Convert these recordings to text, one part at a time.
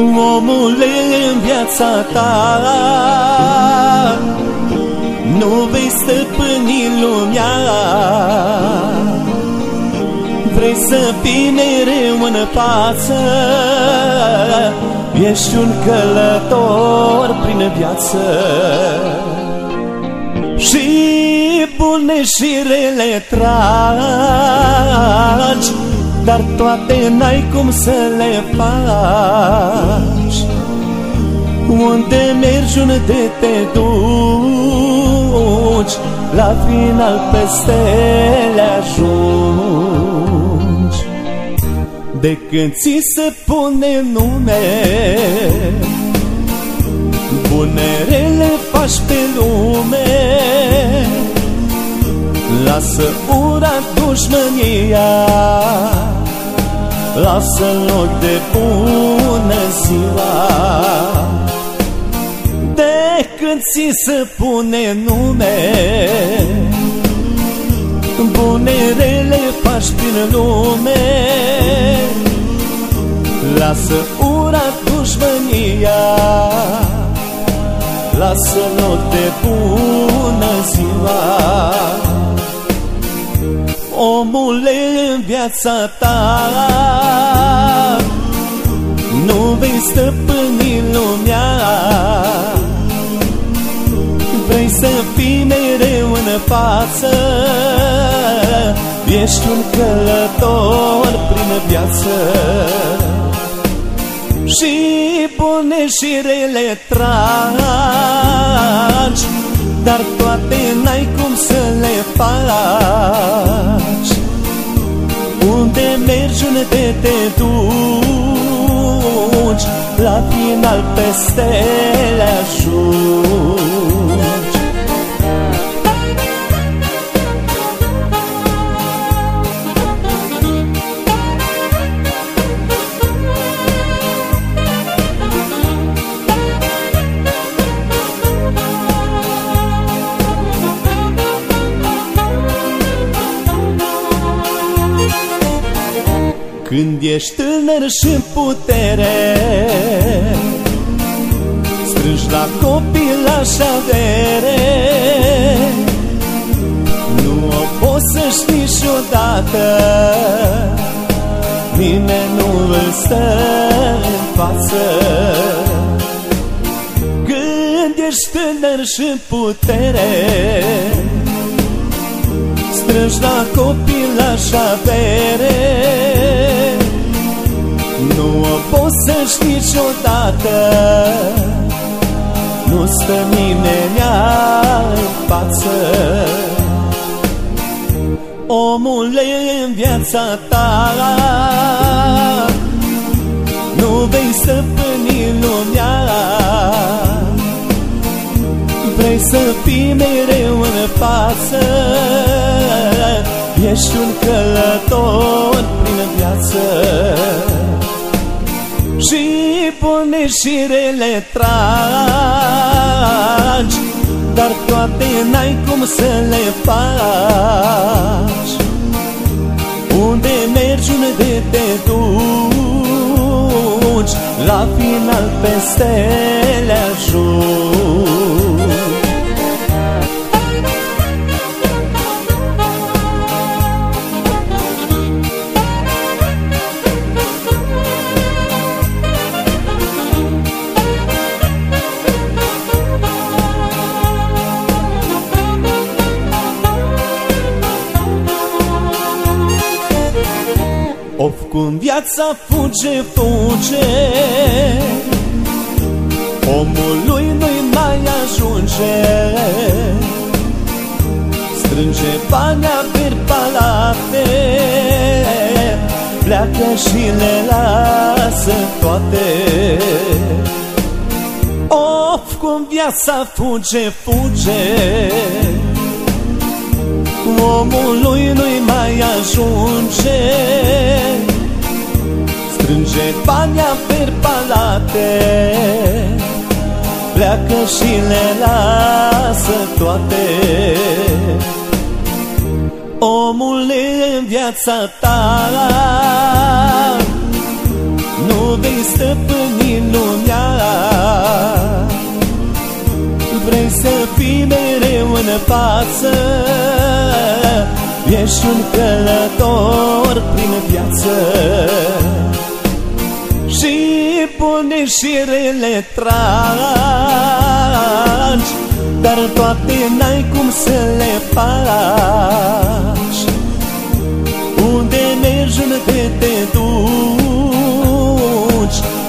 Omule, în viața ta Nu vei stăpâni lumea. Vrei să fii mereu în față Ești un călător prin viață. Și bune și rele tragi dar toate n-ai cum să le faci. Unde mergi, unde te duci La final peste le ajungi. De când ți se pune nume Bunerele faci pe lume Lasă ura dușmănia Lasă loc de bună ziua. De când ți se pune nume Bunerele faci prin lume. Lasă ura dușmănia. Lasă loc de bună ziua Omule, în viața ta. Nu vei stăpâni lumea. Vrei să fii mereu în față. Ești un călător prin viață. Și bune și rele tragi Dar toate n-ai cum să le faci. Unde mergi, unde te duci La final peste le ajungi Când ești tânăr și în putere Strângi la copilaș avere. Nu o poți să știi niciodată Nimeni nu îl stă în față. Când ești tânăr și în putere Strângi la copilaș avere Nu o poți să știi niciodată. Nu stă nimeni în față Omule, în viața ta Nu vei stăpâni lumea. Vrei să fii mereu în față. Ești un călător prin viață Și bune și rele tragi Dar toate n-ai cum să le faci. Unde mergi, unde te duci La final peste le ajungi Of cum viața fuge, fuge Omului nu-i mai ajunge. Strânge bani per palate Pleacă și le lasă toate. Of cum viața fuge, fuge Omului nu-i mai ajunge. Strânge banii per palate Pleacă și le lasă toate. Omule, în viața ta Nu vei vei stăpâni lumea. Vrei să fii mereu în față Ești un călător prin viață. Și pune și rele tragi Dar toate n-ai cum să le faci. Unde mergi, unde te duci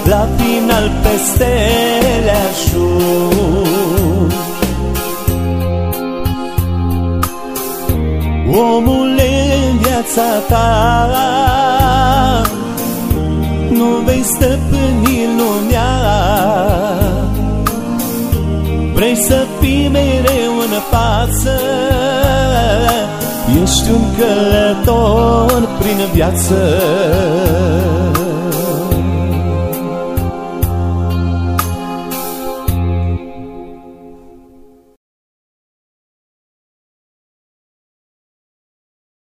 La final pe stele ajungi Omule, în viața ta Nu vei stăpâni lumea. Vrei să fii mereu în față Ești un călător prin viață